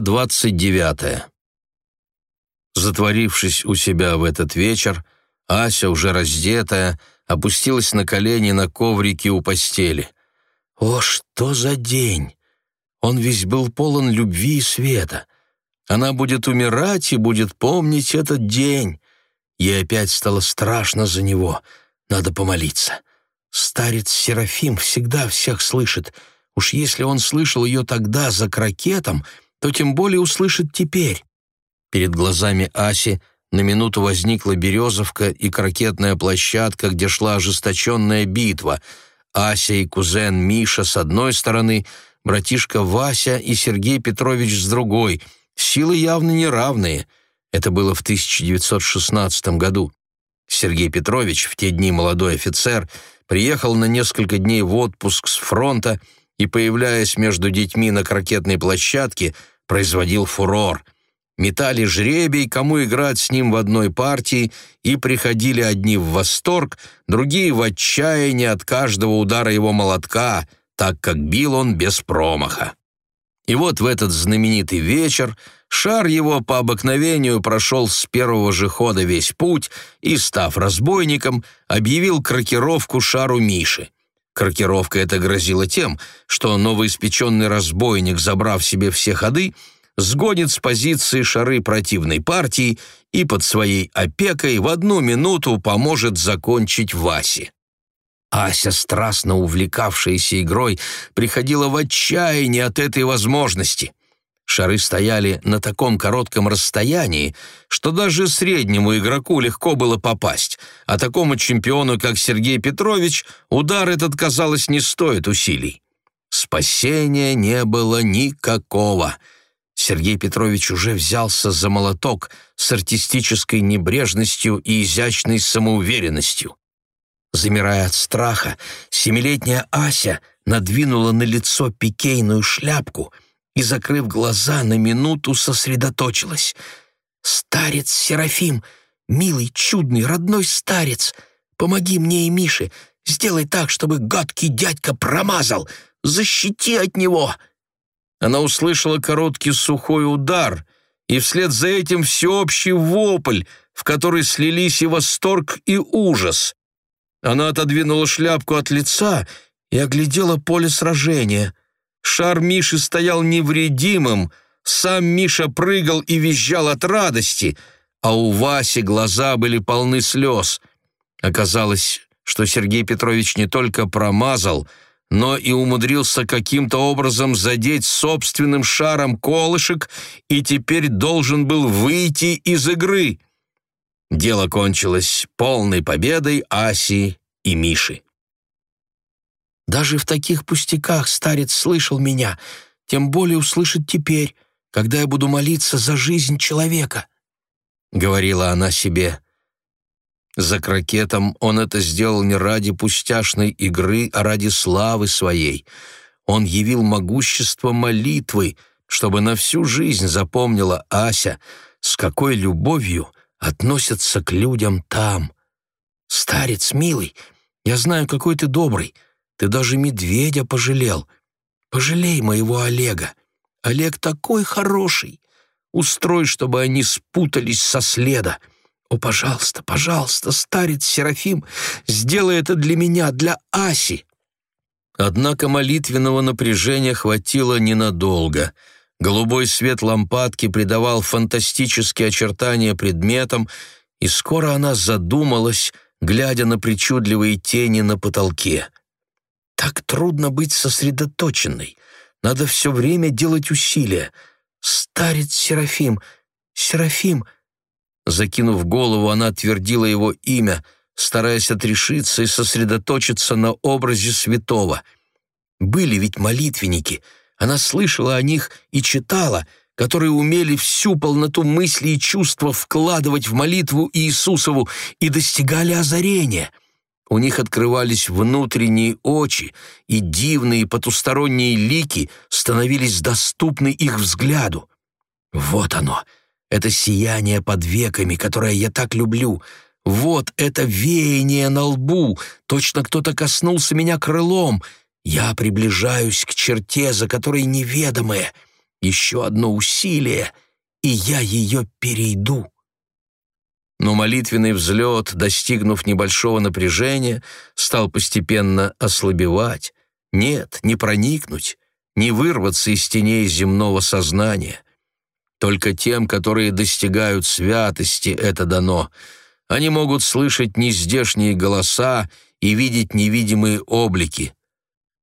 Двадцать девятая. Затворившись у себя в этот вечер, Ася, уже раздетая, опустилась на колени на коврике у постели. О, что за день! Он весь был полон любви и света. Она будет умирать и будет помнить этот день. Ей опять стало страшно за него. Надо помолиться. Старец Серафим всегда всех слышит. Уж если он слышал ее тогда за крокетом, то тем более услышит теперь. Перед глазами Аси на минуту возникла березовка и крокетная площадка, где шла ожесточенная битва. Ася и кузен Миша с одной стороны, братишка Вася и Сергей Петрович с другой. Силы явно неравные. Это было в 1916 году. Сергей Петрович, в те дни молодой офицер, приехал на несколько дней в отпуск с фронта и, появляясь между детьми на крокетной площадке, производил фурор — метали жребий, кому играть с ним в одной партии, и приходили одни в восторг, другие в отчаяние от каждого удара его молотка, так как бил он без промаха. И вот в этот знаменитый вечер шар его по обыкновению прошел с первого же хода весь путь и, став разбойником, объявил крокировку шару Миши. Крокировка эта грозила тем, что новоиспеченный разбойник, забрав себе все ходы, сгонит с позиции шары противной партии и под своей опекой в одну минуту поможет закончить Васе. Ася, страстно увлекавшаяся игрой, приходила в отчаяние от этой возможности. Шары стояли на таком коротком расстоянии, что даже среднему игроку легко было попасть, а такому чемпиону, как Сергей Петрович, удар этот, казалось, не стоит усилий. Спасения не было никакого — Сергей Петрович уже взялся за молоток с артистической небрежностью и изящной самоуверенностью. Замирая от страха, семилетняя Ася надвинула на лицо пикейную шляпку и, закрыв глаза, на минуту сосредоточилась. «Старец Серафим, милый, чудный, родной старец, помоги мне и Мише, сделай так, чтобы гадкий дядька промазал, защити от него!» она услышала короткий сухой удар, и вслед за этим всеобщий вопль, в который слились и восторг, и ужас. Она отодвинула шляпку от лица и оглядела поле сражения. Шар Миши стоял невредимым, сам Миша прыгал и визжал от радости, а у Васи глаза были полны слез. Оказалось, что Сергей Петрович не только промазал — но и умудрился каким-то образом задеть собственным шаром колышек и теперь должен был выйти из игры. Дело кончилось полной победой Аси и Миши. «Даже в таких пустяках старец слышал меня, тем более услышит теперь, когда я буду молиться за жизнь человека», — говорила она себе. За крокетом он это сделал не ради пустяшной игры, а ради славы своей. Он явил могущество молитвы, чтобы на всю жизнь запомнила Ася, с какой любовью относятся к людям там. «Старец, милый, я знаю, какой ты добрый. Ты даже медведя пожалел. Пожалей моего Олега. Олег такой хороший. Устрой, чтобы они спутались со следа». «О, пожалуйста, пожалуйста, старец Серафим, сделай это для меня, для Аси!» Однако молитвенного напряжения хватило ненадолго. Голубой свет лампадки придавал фантастические очертания предметам, и скоро она задумалась, глядя на причудливые тени на потолке. «Так трудно быть сосредоточенной. Надо все время делать усилия. Старец Серафим, Серафим, Закинув голову, она твердила его имя, стараясь отрешиться и сосредоточиться на образе святого. Были ведь молитвенники, она слышала о них и читала, которые умели всю полноту мысли и чувства вкладывать в молитву Иисусову и достигали озарения. У них открывались внутренние очи, и дивные потусторонние лики становились доступны их взгляду. Вот оно — это сияние под веками, которое я так люблю. Вот это веяние на лбу. Точно кто-то коснулся меня крылом. Я приближаюсь к черте, за которой неведомое. Еще одно усилие, и я ее перейду. Но молитвенный взлет, достигнув небольшого напряжения, стал постепенно ослабевать. Нет, не проникнуть, не вырваться из теней земного сознания. Только тем, которые достигают святости, это дано. Они могут слышать нездешние голоса и видеть невидимые облики.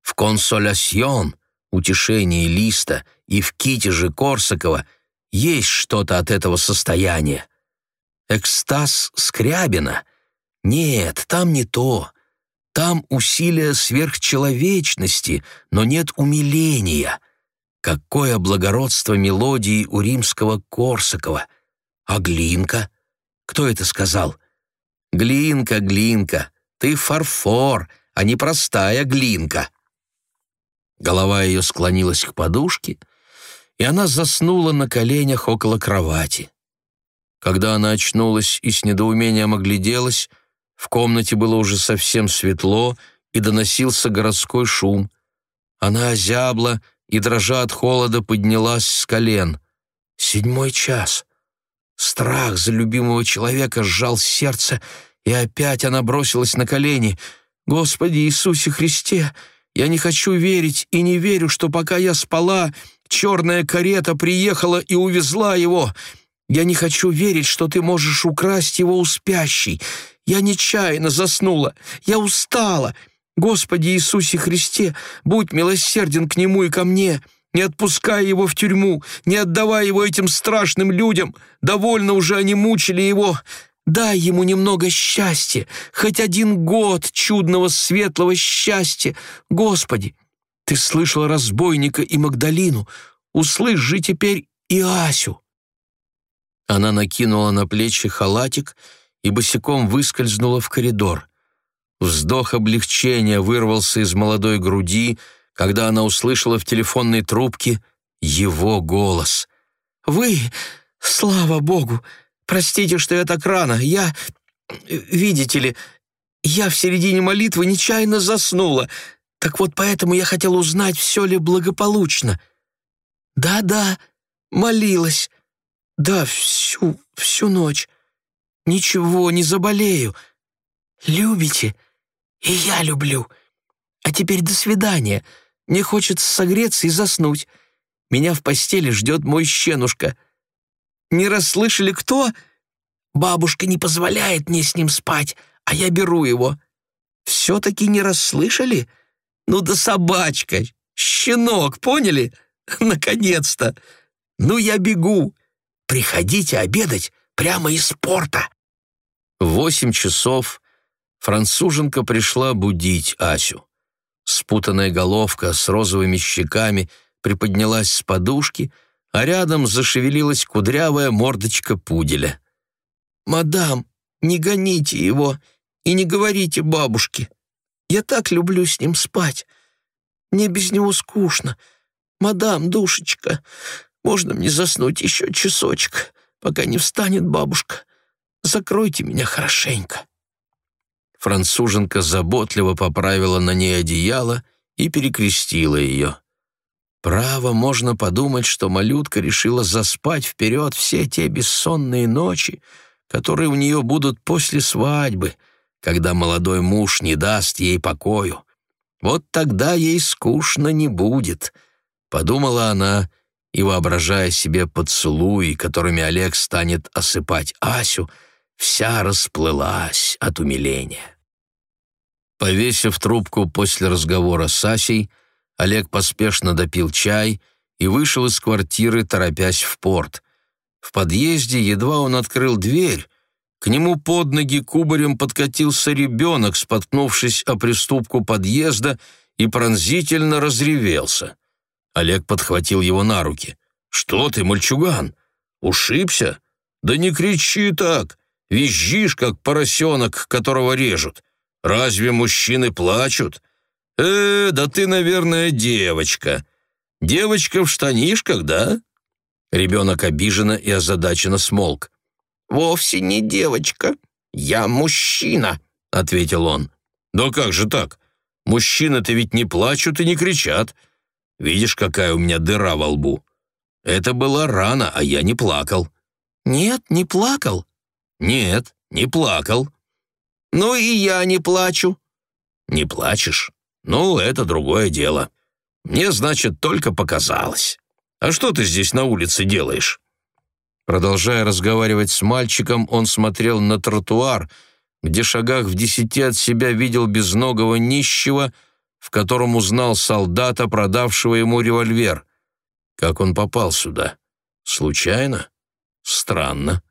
В «Консолясьон» утешении Листа и в «Ките» же Корсакова есть что-то от этого состояния. Экстаз Скрябина? Нет, там не то. Там усилие сверхчеловечности, но нет умиления — Какое благородство мелодии у римского Корсакова! А Глинка? Кто это сказал? Глинка, Глинка, ты фарфор, а не простая Глинка. Голова ее склонилась к подушке, и она заснула на коленях около кровати. Когда она очнулась и с недоумением огляделась, в комнате было уже совсем светло и доносился городской шум. Она озябла и, дрожа от холода, поднялась с колен. Седьмой час. Страх за любимого человека сжал сердце, и опять она бросилась на колени. «Господи Иисусе Христе, я не хочу верить и не верю, что пока я спала, черная карета приехала и увезла его. Я не хочу верить, что ты можешь украсть его у спящей. Я нечаянно заснула, я устала». Господи Иисусе Христе, будь милосерден к нему и ко мне, не отпускай его в тюрьму, не отдавай его этим страшным людям, довольно уже они мучили его. Дай ему немного счастья, хоть один год чудного светлого счастья. Господи, ты слышал разбойника и Магдалину, услышь же теперь и Асю». Она накинула на плечи халатик и босиком выскользнула в коридор. Вздох облегчения вырвался из молодой груди, когда она услышала в телефонной трубке его голос. «Вы, слава богу! Простите, что я так рано. Я... Видите ли, я в середине молитвы нечаянно заснула. Так вот поэтому я хотела узнать, все ли благополучно. Да-да, молилась. Да, всю, всю ночь. Ничего, не заболею. Любите?» «И я люблю. А теперь до свидания. Мне хочется согреться и заснуть. Меня в постели ждет мой щенушка. Не расслышали, кто? Бабушка не позволяет мне с ним спать, а я беру его. Все-таки не расслышали? Ну да собачка, щенок, поняли? Наконец-то! Ну я бегу. Приходите обедать прямо из порта». Восемь часов француженка пришла будить Асю. Спутанная головка с розовыми щеками приподнялась с подушки, а рядом зашевелилась кудрявая мордочка пуделя. «Мадам, не гоните его и не говорите бабушке. Я так люблю с ним спать. Мне без него скучно. Мадам, душечка, можно мне заснуть еще часочек, пока не встанет бабушка? Закройте меня хорошенько» француженка заботливо поправила на ней одеяло и перекрестила ее. Право, можно подумать, что малютка решила заспать вперед все те бессонные ночи, которые у нее будут после свадьбы, когда молодой муж не даст ей покою. Вот тогда ей скучно не будет, — подумала она, и, воображая себе поцелуи, которыми Олег станет осыпать Асю, — вся расплылась от умиления. Повесив трубку после разговора с Асей, Олег поспешно допил чай и вышел из квартиры, торопясь в порт. В подъезде едва он открыл дверь, к нему под ноги кубарем подкатился ребенок, споткнувшись о приступку подъезда, и пронзительно разревелся. Олег подхватил его на руки. «Что ты, мальчуган? Ушибся? Да не кричи так! Визжишь, как поросенок, которого режут. Разве мужчины плачут? Э, да ты, наверное, девочка. Девочка в штанишках, да?» Ребенок обиженно и озадаченно смолк. «Вовсе не девочка. Я мужчина», — ответил он. «Да как же так? Мужчины-то ведь не плачут и не кричат. Видишь, какая у меня дыра во лбу? Это была рана, а я не плакал». «Нет, не плакал?» «Нет, не плакал». «Ну и я не плачу». «Не плачешь? Ну, это другое дело. Мне, значит, только показалось. А что ты здесь на улице делаешь?» Продолжая разговаривать с мальчиком, он смотрел на тротуар, где шагах в десяти от себя видел безногого нищего, в котором узнал солдата, продавшего ему револьвер. Как он попал сюда? Случайно? Странно.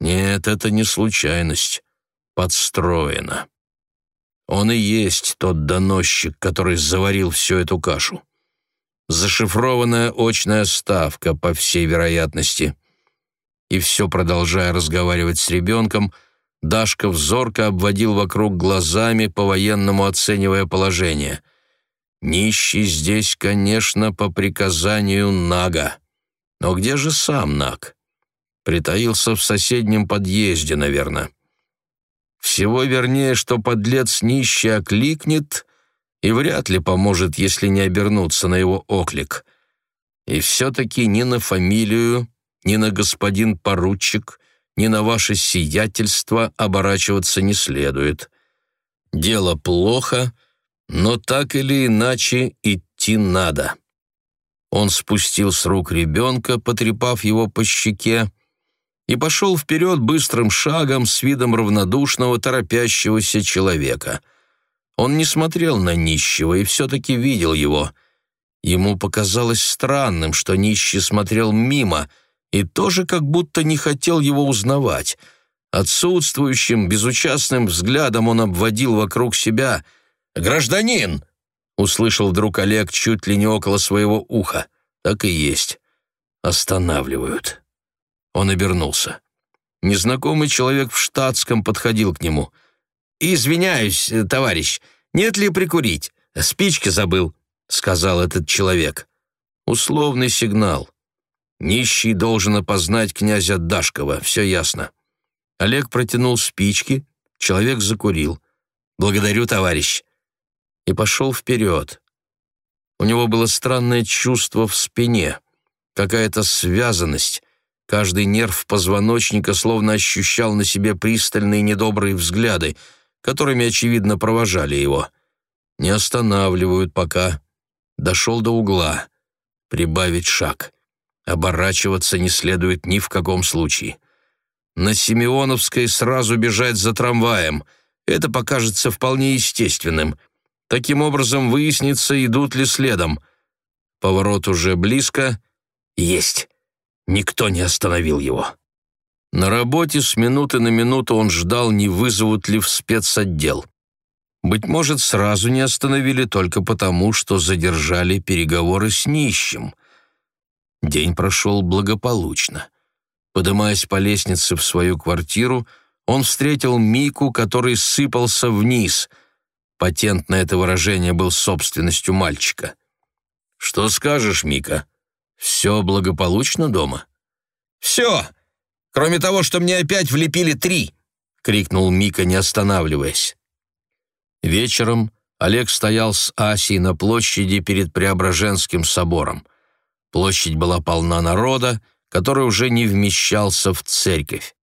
Нет, это не случайность. Подстроено. Он и есть тот доносчик, который заварил всю эту кашу. Зашифрованная очная ставка, по всей вероятности. И все, продолжая разговаривать с ребенком, Дашка взорко обводил вокруг глазами, по-военному оценивая положение. Нищий здесь, конечно, по приказанию Нага. Но где же сам Наг? Притаился в соседнем подъезде, наверное. Всего вернее, что подлец нищий окликнет и вряд ли поможет, если не обернуться на его оклик. И все-таки ни на фамилию, ни на господин поручик, ни на ваше сиятельство оборачиваться не следует. Дело плохо, но так или иначе идти надо. Он спустил с рук ребенка, потрепав его по щеке, и пошел вперед быстрым шагом с видом равнодушного, торопящегося человека. Он не смотрел на нищего и все-таки видел его. Ему показалось странным, что нищий смотрел мимо и тоже как будто не хотел его узнавать. Отсутствующим, безучастным взглядом он обводил вокруг себя — «Гражданин!» — услышал вдруг Олег чуть ли не около своего уха. Так и есть. Останавливают. Он обернулся. Незнакомый человек в штатском подходил к нему. «Извиняюсь, товарищ, нет ли прикурить? Спички забыл», — сказал этот человек. Условный сигнал. Нищий должен опознать князя Дашкова, все ясно. Олег протянул спички, человек закурил. «Благодарю, товарищ и пошел вперед. У него было странное чувство в спине, какая-то связанность. Каждый нерв позвоночника словно ощущал на себе пристальные недобрые взгляды, которыми, очевидно, провожали его. Не останавливают пока. Дошел до угла. Прибавить шаг. Оборачиваться не следует ни в каком случае. На Симеоновской сразу бежать за трамваем. Это покажется вполне естественным — Таким образом выяснится, идут ли следом. Поворот уже близко. Есть. Никто не остановил его. На работе с минуты на минуту он ждал, не вызовут ли в спецотдел. Быть может, сразу не остановили только потому, что задержали переговоры с нищим. День прошел благополучно. Подымаясь по лестнице в свою квартиру, он встретил Мику, который сыпался вниз — Патент на это выражение был собственностью мальчика. «Что скажешь, Мика? Все благополучно дома?» «Все! Кроме того, что мне опять влепили три!» — крикнул Мика, не останавливаясь. Вечером Олег стоял с Асей на площади перед Преображенским собором. Площадь была полна народа, который уже не вмещался в церковь.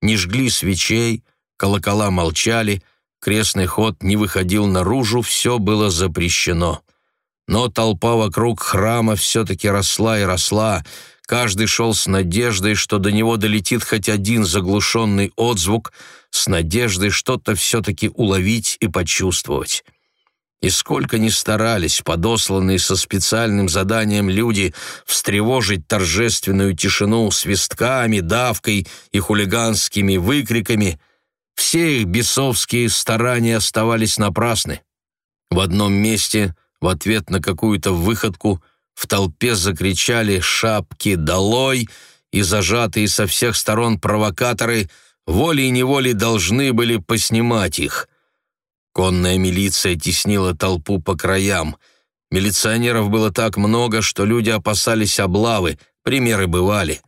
Не жгли свечей, колокола молчали — крестный ход не выходил наружу, все было запрещено. Но толпа вокруг храма все-таки росла и росла, каждый шел с надеждой, что до него долетит хоть один заглушенный отзвук, с надеждой что-то все-таки уловить и почувствовать. И сколько ни старались подосланные со специальным заданием люди встревожить торжественную тишину свистками, давкой и хулиганскими выкриками, все их бесовские старания оставались напрасны. В одном месте, в ответ на какую-то выходку, в толпе закричали «Шапки долой!» и зажатые со всех сторон провокаторы волей-неволей должны были поснимать их. Конная милиция теснила толпу по краям. Милиционеров было так много, что люди опасались облавы, примеры бывали.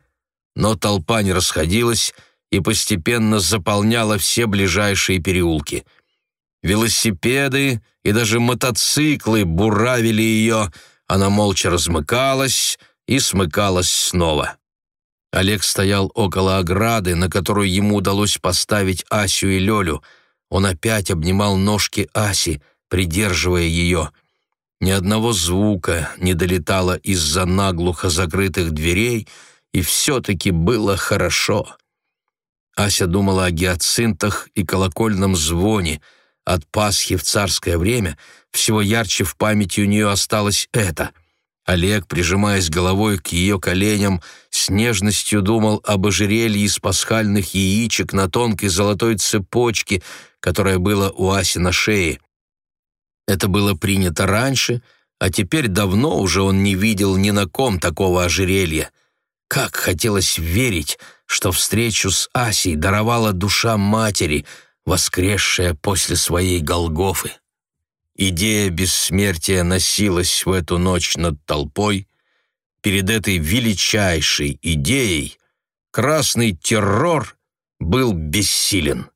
Но толпа не расходилась, и постепенно заполняла все ближайшие переулки. Велосипеды и даже мотоциклы буравили ее, она молча размыкалась и смыкалась снова. Олег стоял около ограды, на которую ему удалось поставить Асю и Лёлю. Он опять обнимал ножки Аси, придерживая ее. Ни одного звука не долетало из-за наглухо закрытых дверей, и все-таки было хорошо. Ася думала о гиацинтах и колокольном звоне. От Пасхи в царское время всего ярче в памяти у нее осталось это. Олег, прижимаясь головой к ее коленям, с нежностью думал об ожерелье из пасхальных яичек на тонкой золотой цепочке, которая была у Аси на шее. Это было принято раньше, а теперь давно уже он не видел ни на ком такого ожерелья. Как хотелось верить, что встречу с Асей даровала душа матери, воскресшая после своей Голгофы. Идея бессмертия носилась в эту ночь над толпой. Перед этой величайшей идеей красный террор был бессилен.